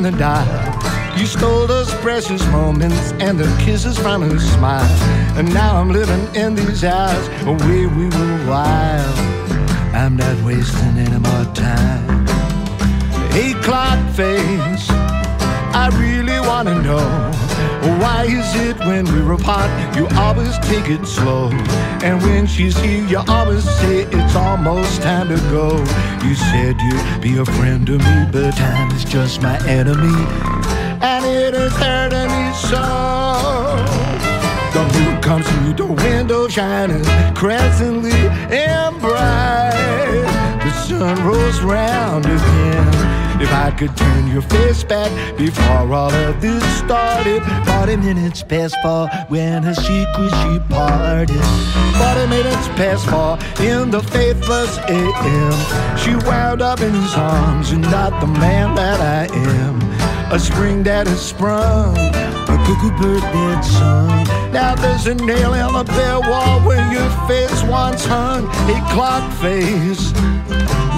on the dial. You stole those precious moments and the kisses from her smile. And now I'm living in these hours where we were wild. I'm not wasting any more time. Hey, clock face, I really wanna know why is it when we're apart you always take it slow, and when she's here you always say it's almost time to go. You said you'd be a friend to me, but time is just my enemy, and it is hurting me so. The moon comes through the window shining crescently and bright. The sun rolls round again. If I could turn your face back before all of this started. 40 minutes past four when her secret she parted. 40 minutes past four in the faithless AM. She wound up in his arms and not the man that I am. A spring that has sprung, a cuckoo bird that sung. Now there's a nail in the bare wall where your face once hung. A clock face.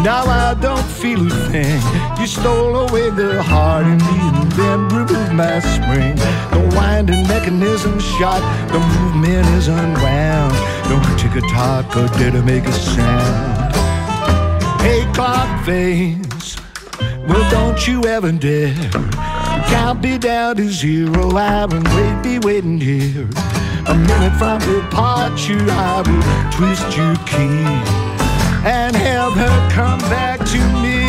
Now I don't feel a thing. You stole away the heart in me and then removed my spring. The winding mechanism shot, the movement is unwound. Don't tick a tock or dare to make a sound. Hey, clock face. Well, don't you ever dare count me down to zero. I will wait, be waiting here. A minute from departure, I will twist your key and have her come back to me.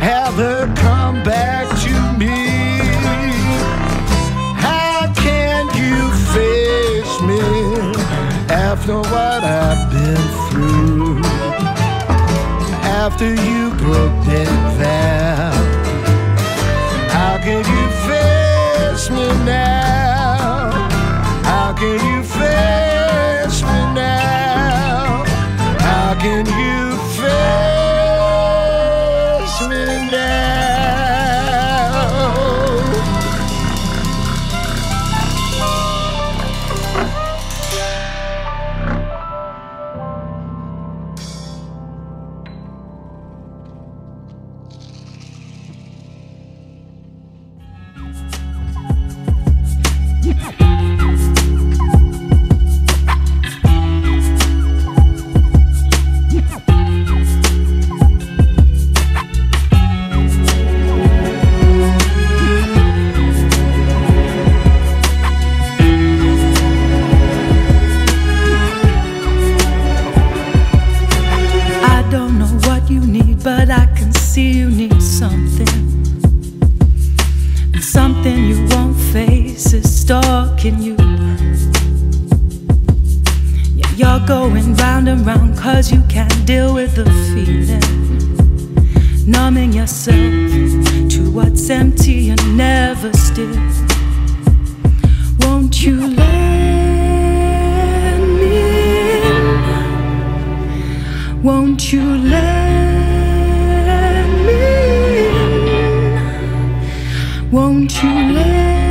Have her come back to me. How can you face me after what I've been through? After you broke that vow, how can you face me now? stalking you. Yeah, you're going round and round cause you can't deal with the feeling. Numbing yourself to what's empty and never still. Won't you let me in? Won't you let me in? Won't you let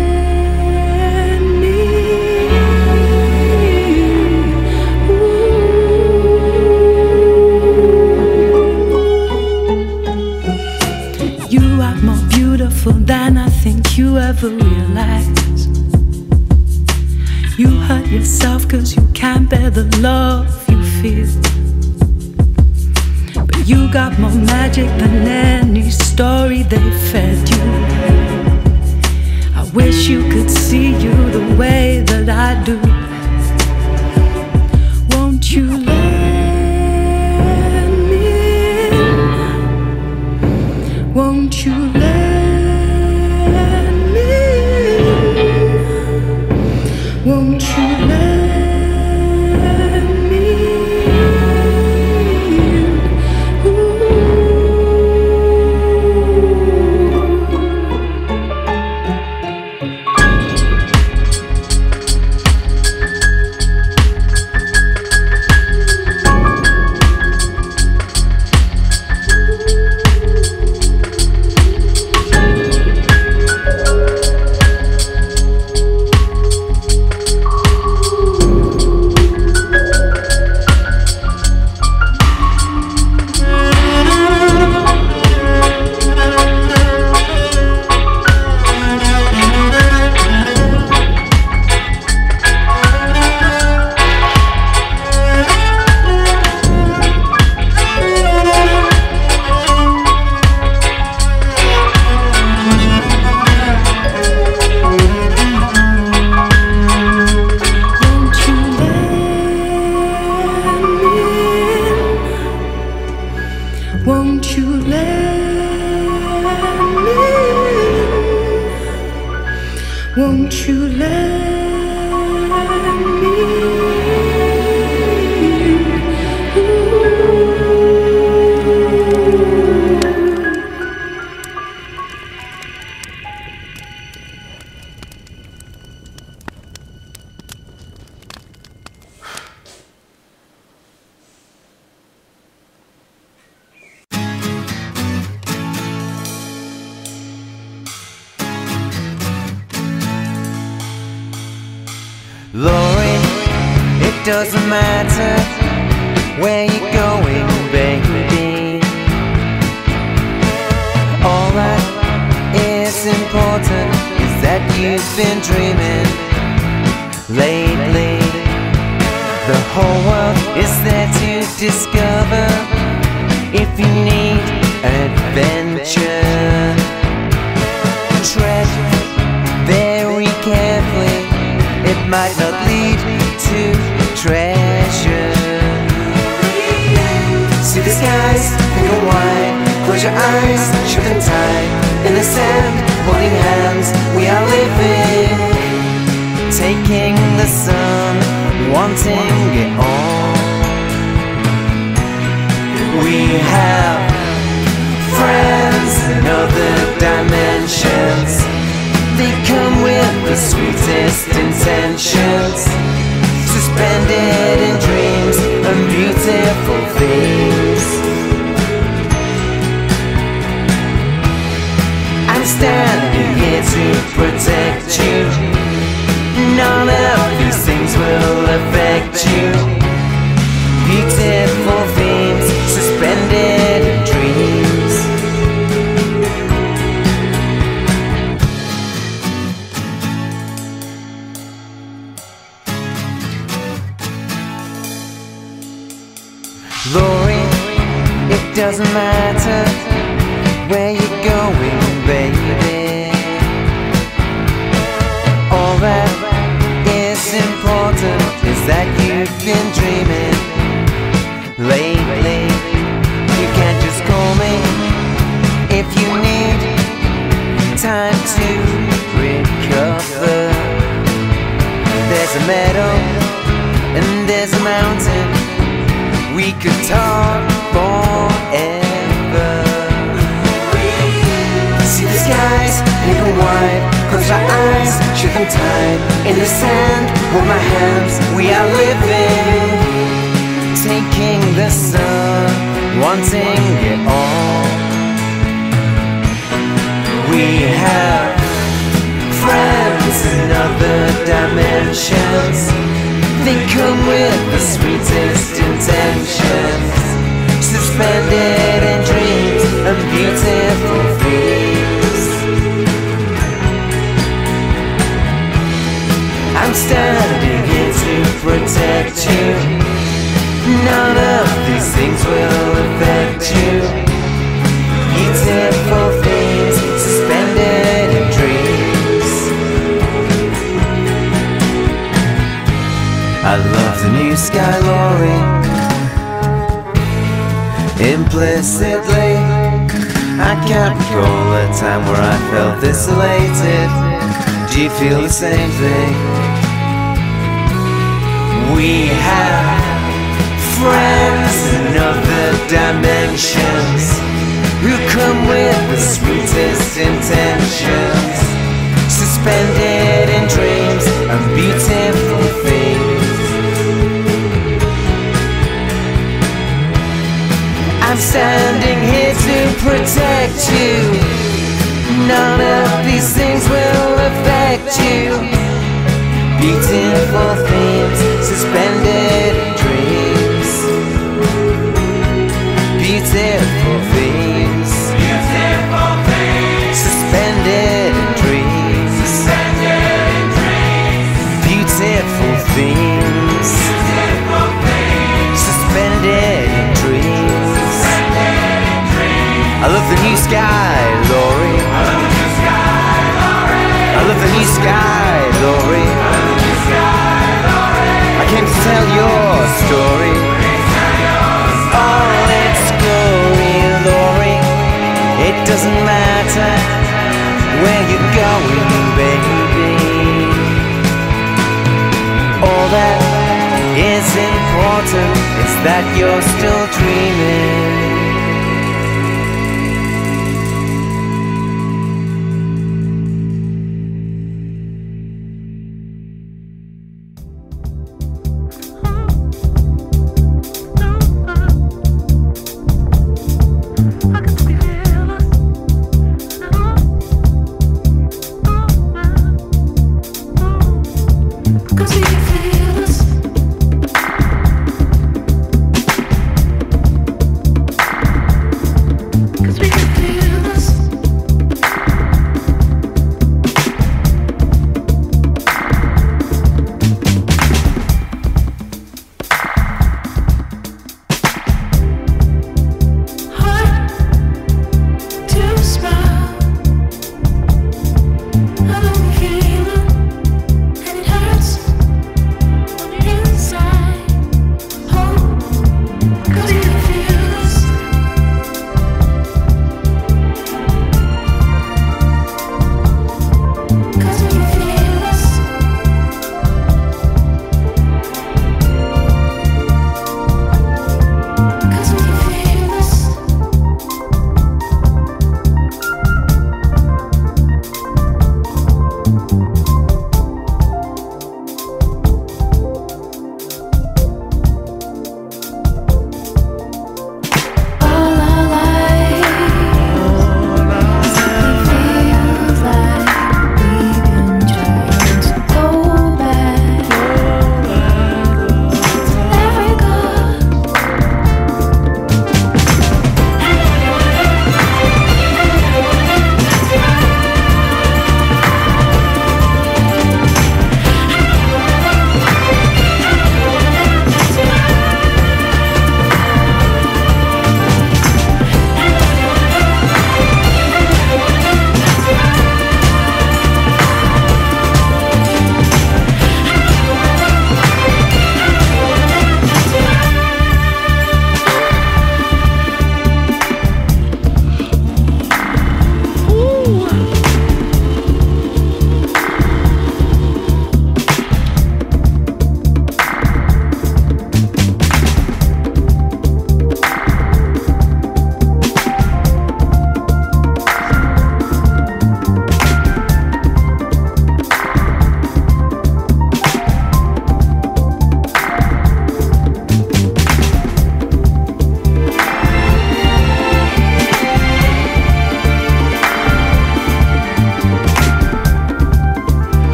You ever realize you hurt yourself cause you can't bear the love you feel? But you got more magic than any story they fed you. I wish you could see you the way that I do. In the sand, hold my hands. We are living, taking the sun, wanting it all. We have friends in other dimensions. They come with the sweetest intentions, suspended in dreams and beautiful things. I'm standing here to protect you. None of these things will affect you. Beautiful things suspended in dreams. I love the new sky, Lori. Implicitly, I can't recall a time where I felt this elated. Do you feel the same thing? We have friends in other dimensions who come with the sweetest intentions, suspended in dreams and beautiful things. I'm standing here to protect you. None of these things will affect you. Beautiful suspended in dreams. Beautiful themes. Suspended in dreams. Beautiful themes. Suspended in dreams. I love the new sky, Lori. I love the new sky, Lori. Tell your story. Oh, it's glory, Lori. It doesn't matter where you're going, baby. All that is important is that you're still dreaming.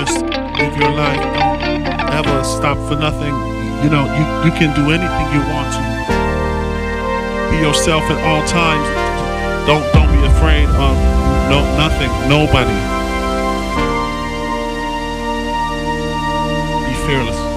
Just live your life. Don't ever stop for nothing. You know, you, you can do anything you want to. Be yourself at all times. Don't don't be afraid of no nothing, nobody. Be fearless.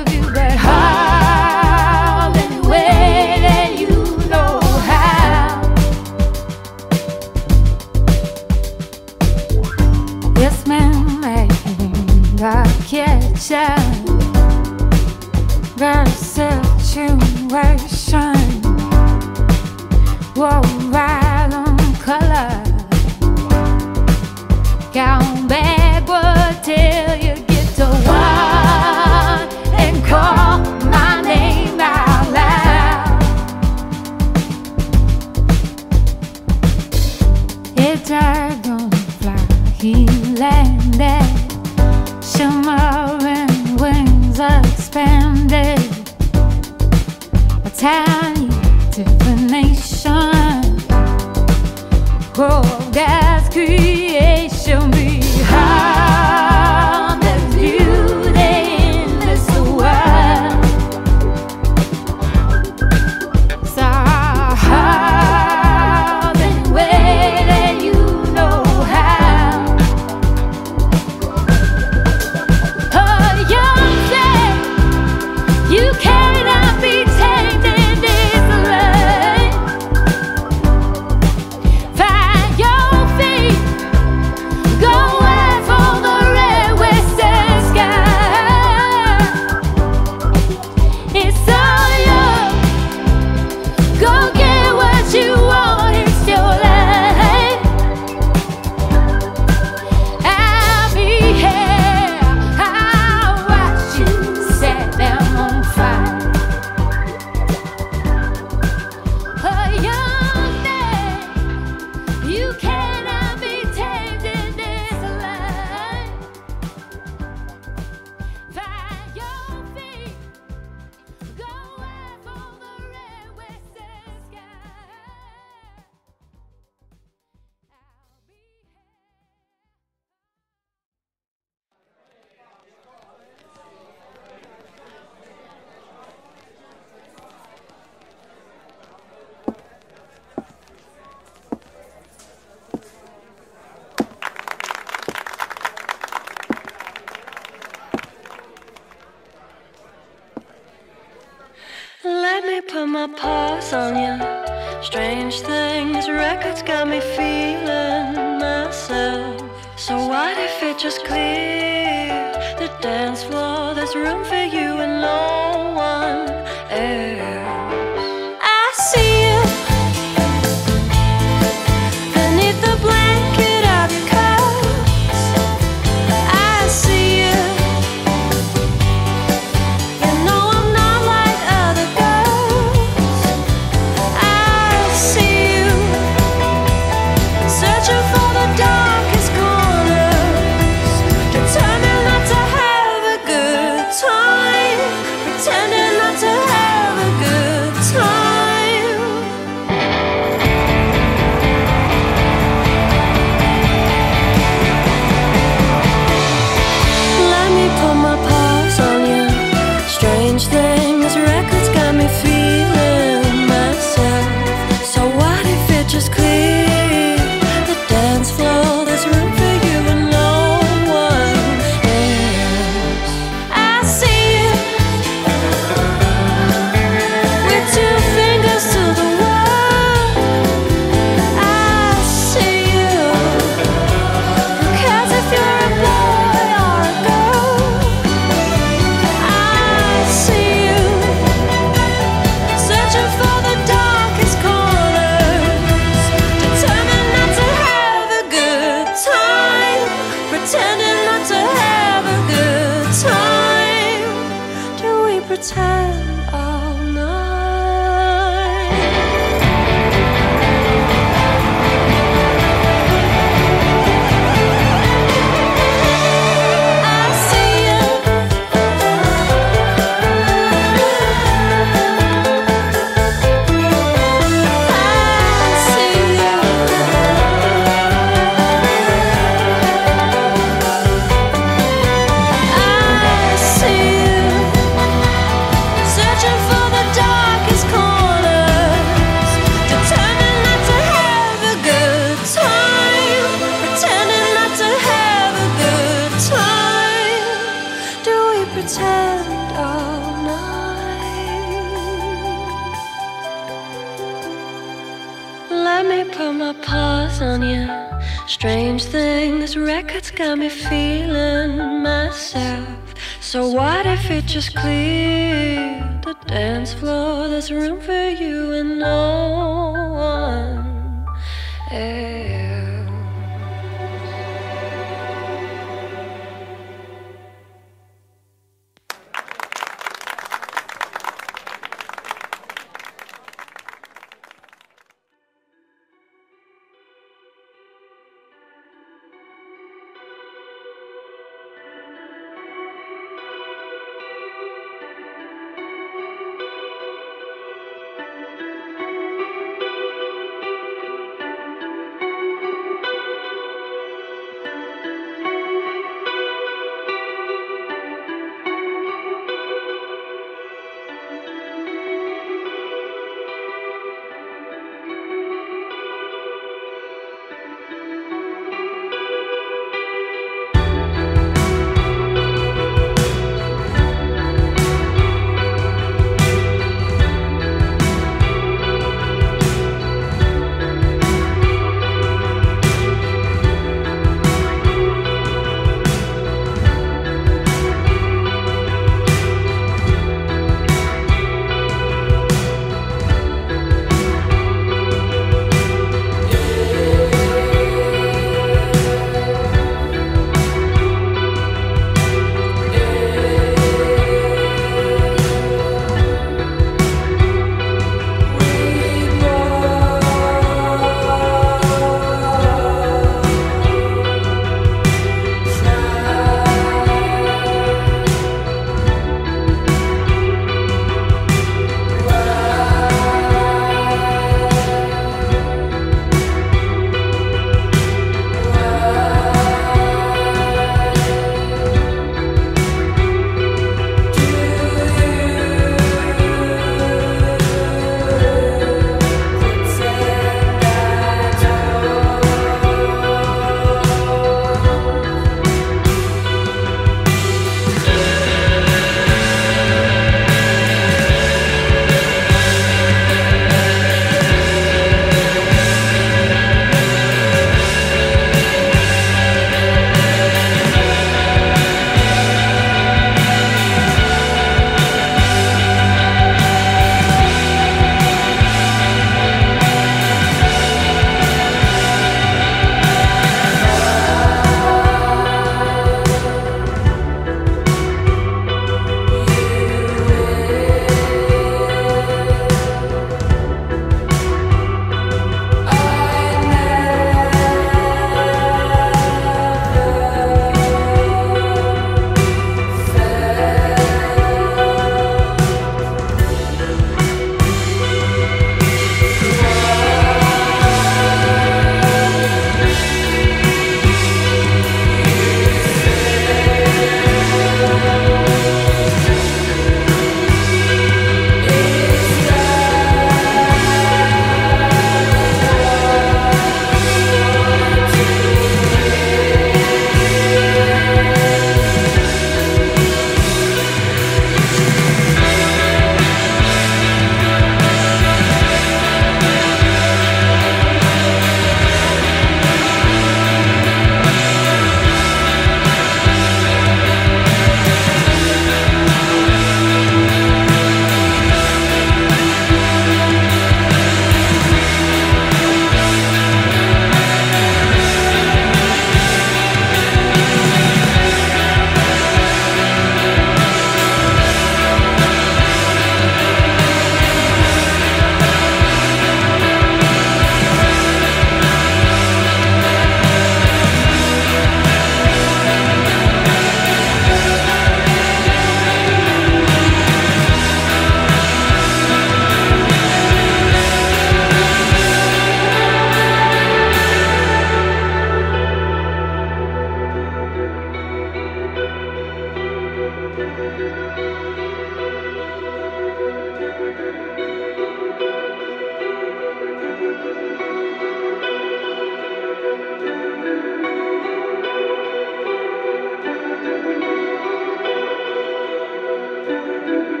Música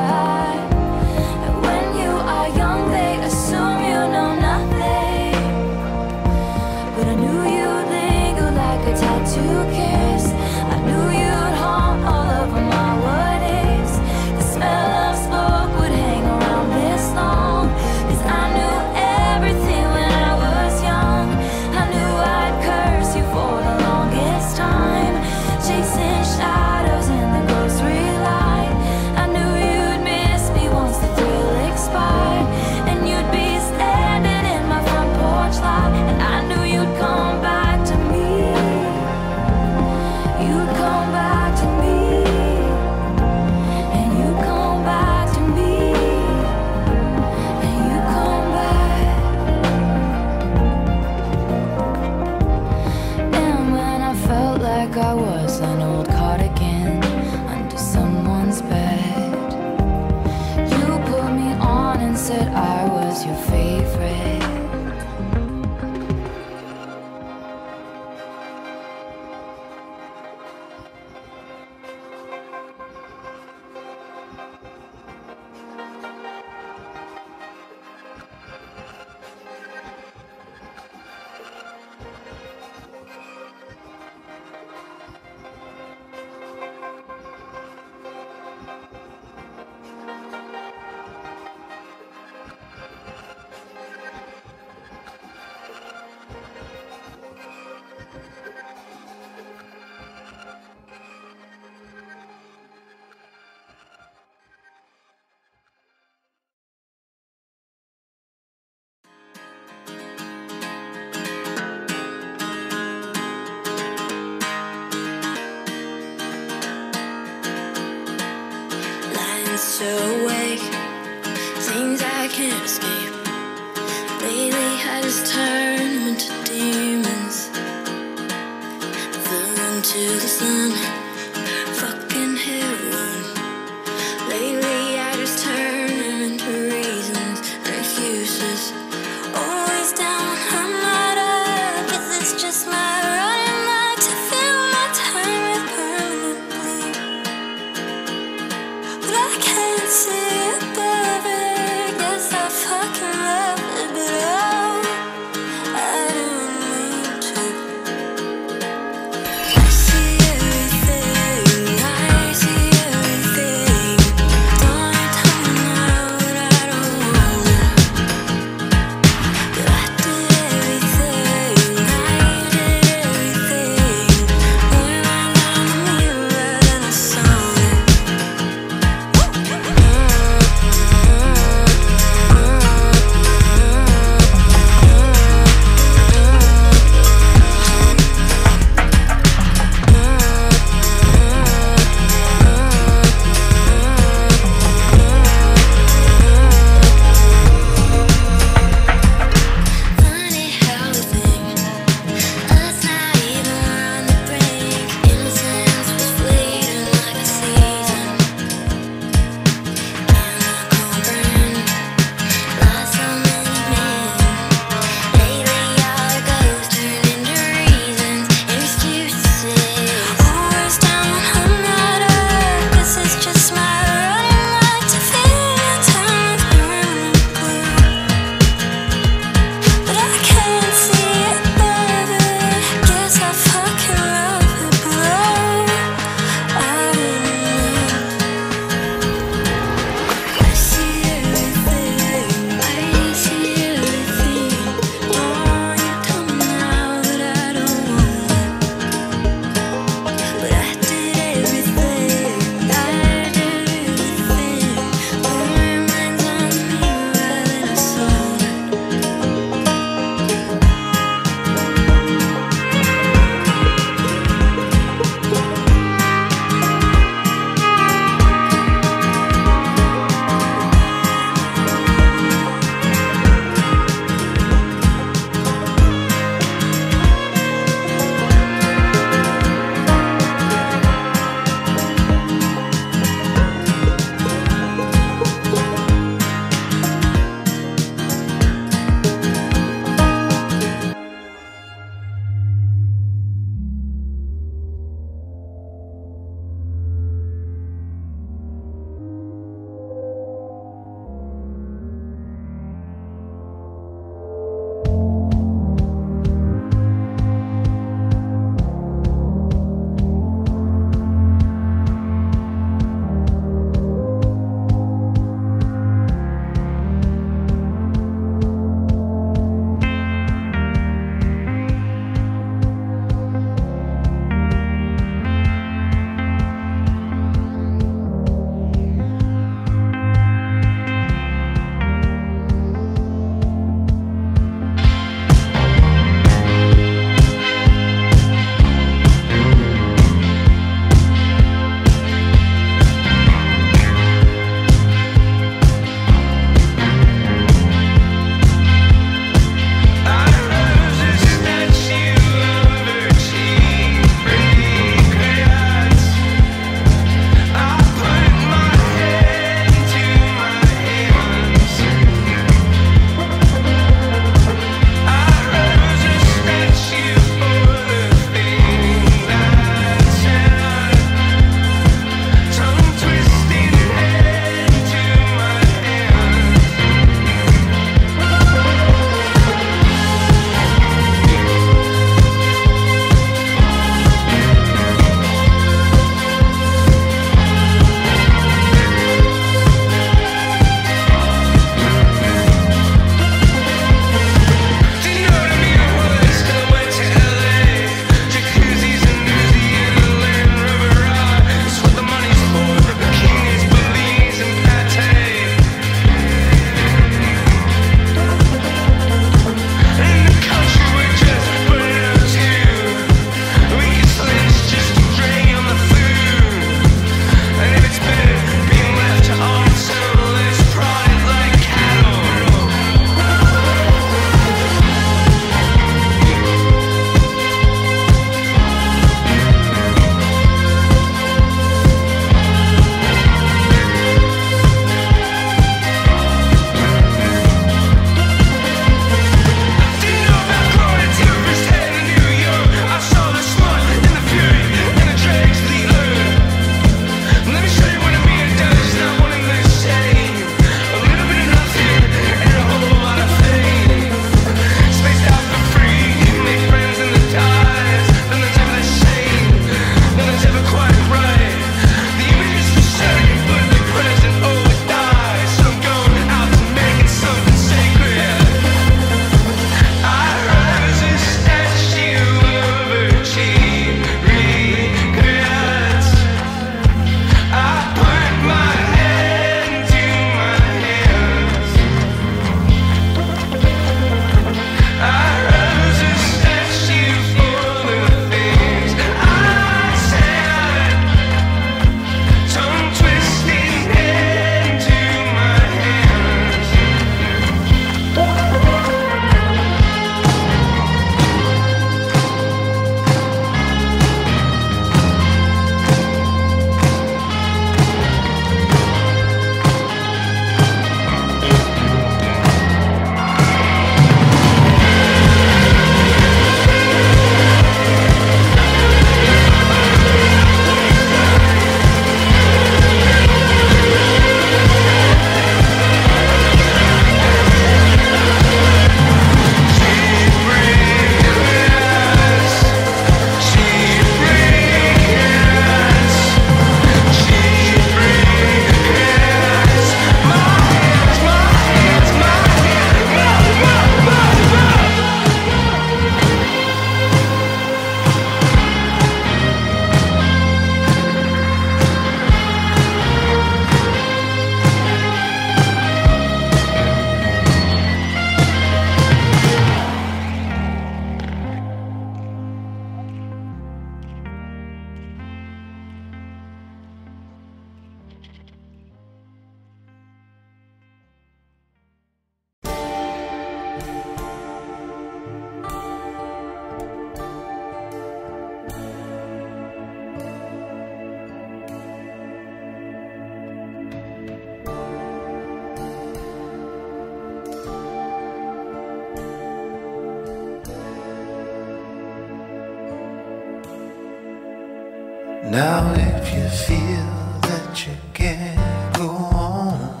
Now, if you feel that you can't go on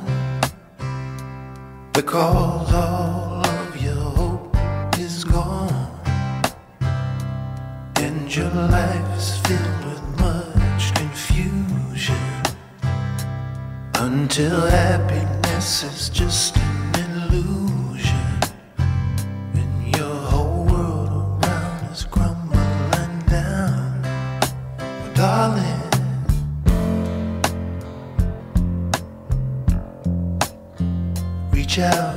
because all of your hope is gone and your life's filled with much confusion until happiness is just an illusion. out.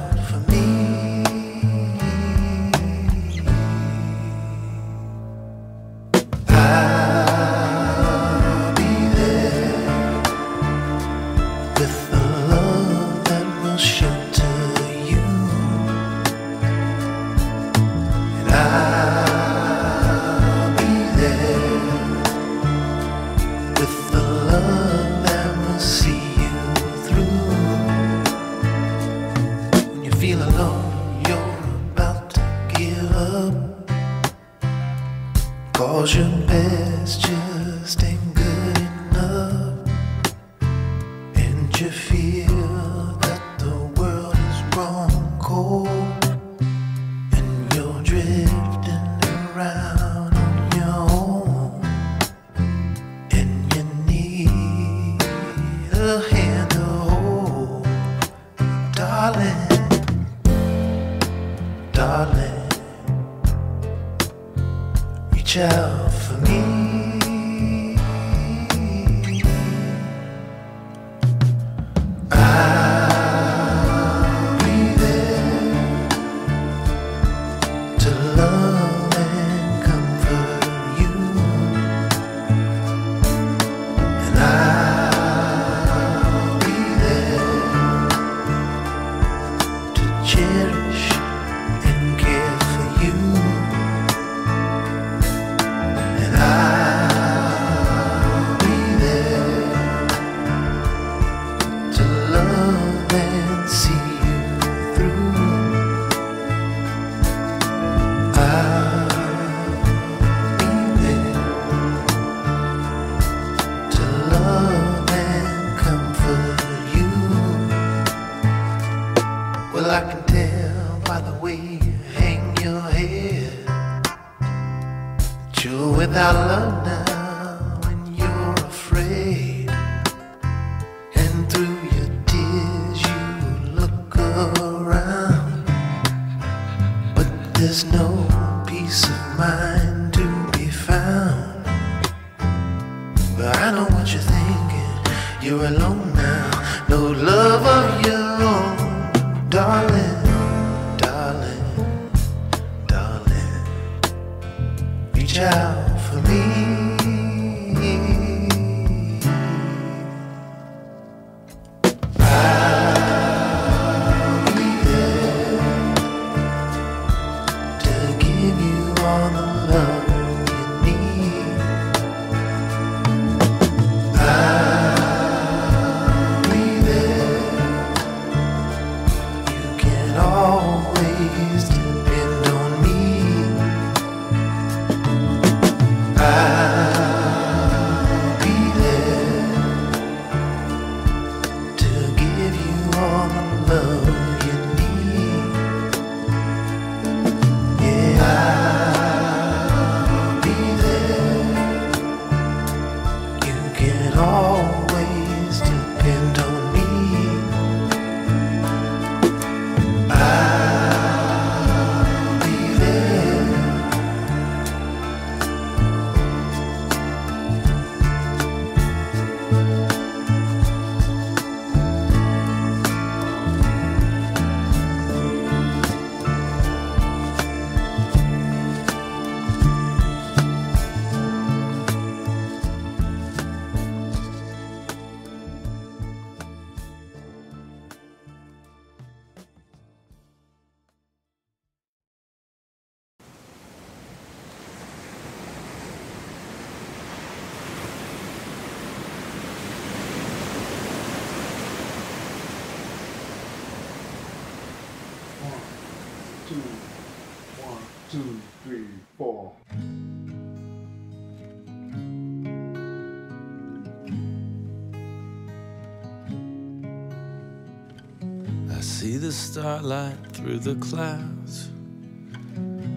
Starlight through the clouds.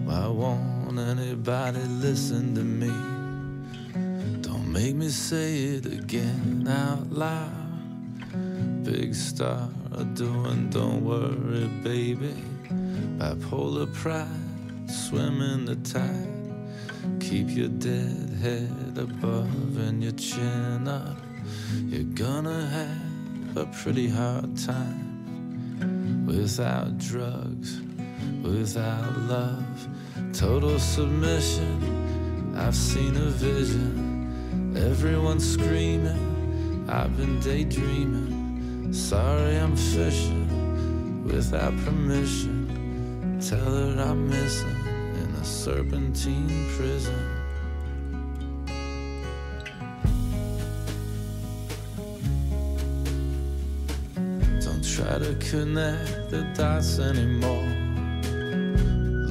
Why won't anybody listen to me? Don't make me say it again out loud. Big star doing, don't worry, baby. Bipolar pride, swim in the tide. Keep your dead head above and your chin up. You're gonna have a pretty hard time without drugs, without love, total submission. I've seen a vision, everyone's screaming. I've been daydreaming. Sorry, I'm fishing without permission. Tell her I'm missing in a serpentine prison. Try to connect the dots anymore.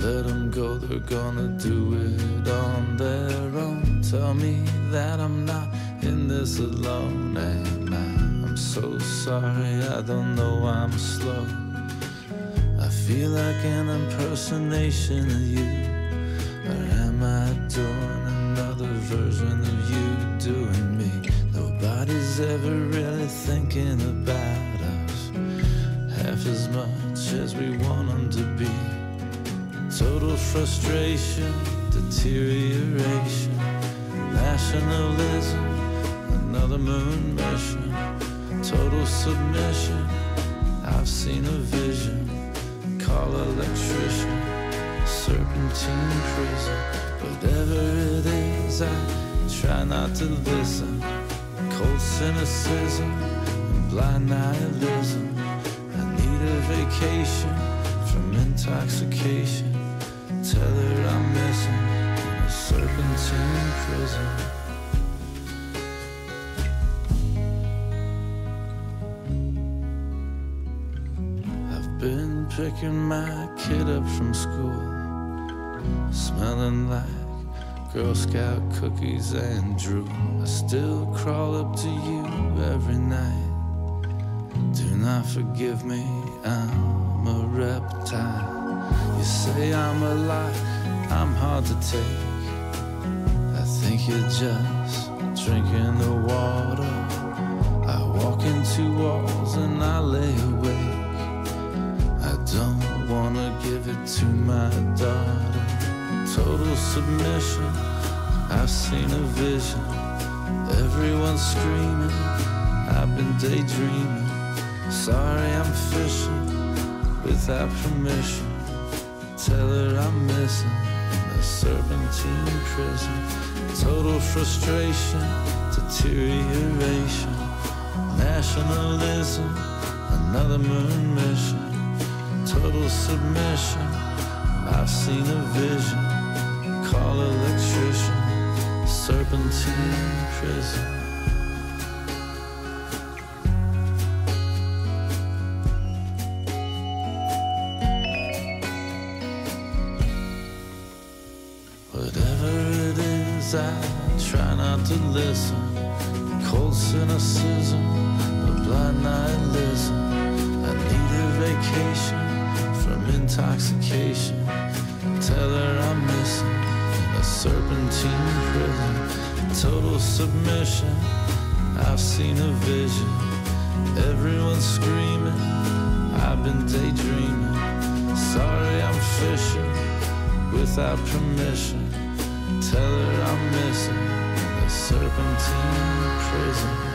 Let them go, they're gonna do it on their own. Tell me that I'm not in this alone. I? I'm so sorry, I don't know I'm slow. I feel like an impersonation of you. Or am I doing another version of you doing me? Nobody's ever really thinking about half as much as we want them to be. Total frustration, deterioration, nationalism, another moon mission, total submission. I've seen a vision, call electrician, serpentine prison. Whatever it is, I try not to listen. Cold cynicism and blind nihilism. From intoxication. Tell her I'm missing in a serpentine prison. I've been picking my kid up from school, smelling like Girl Scout cookies and drool. I still crawl up to you every night. Do not forgive me, I'm a reptile. You say I'm alive, I'm hard to take. I think you're just drinking the water. I walk into walls and I lay awake. I don't wanna give it to my daughter. Total submission, I've seen a vision. Everyone's screaming, I've been daydreaming. Sorry, I'm fishing without permission. Tell her I'm missing in a serpentine prison. Total frustration, deterioration, nationalism, another moon mission. Total submission, I've seen a vision. Call electrician, serpentine prison. Submission, I've seen a vision. Everyone's screaming, I've been daydreaming. Sorry, I'm fishing without permission. Tell her I'm missing in a serpentine prison.